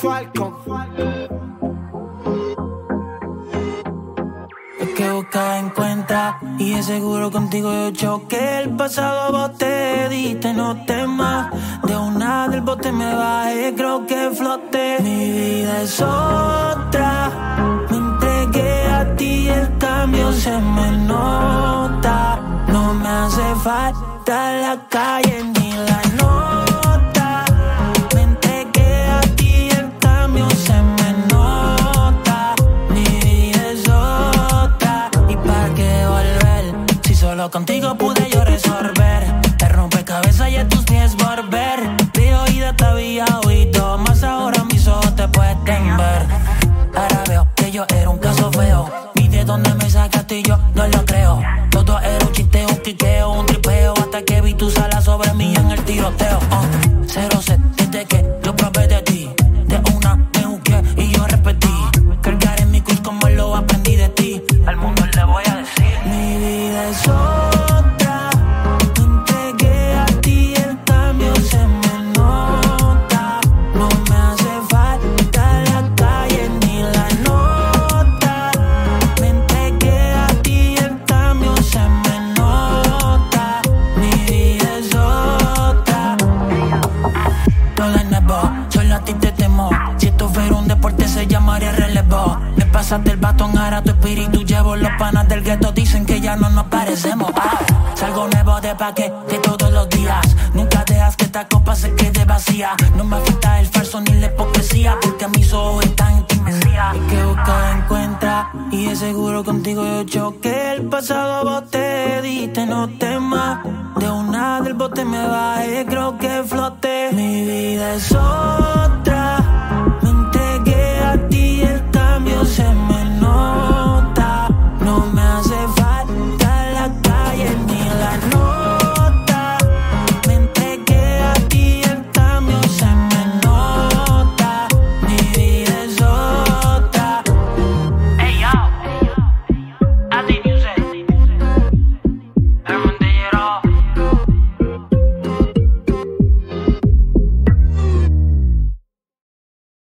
Falcon. Es que busca encuentra y es seguro contigo. Yo choqué el pasado vos te diste no temas. De una del bote me bajé creo que floté. Mi vida es otra. Me entregué a ti el cambio se me nota. No me hace falta la calle ni la nota contigo pude yo resolver. Te rompe cabeza y a tus pies volver. De oída te había oído más ahora mis ojos te pueden ver. Ahora veo que yo era un caso feo. Y de dónde me sacaste y yo no lo creo. Todo era un chiste un quiqueo un tripeo hasta que vi tus alas sobre mí en el tiroteo. Uh, llamaría relevo. Me pasaste el batón, ahora tu espíritu llevo. Los panas del gueto dicen que ya no nos parecemos. Ah, salgo nuevo de paquete todos los días. Nunca dejas que esta copa se quede vacía. No me afecta el falso ni la hipocresía, porque mis ojos están en ti, Mesías. El que busca encuentra, y de seguro contigo yo choqué. El pasado vos te diste, no temas. De una del bote me bajé, creo que floté. Mi vida es otra.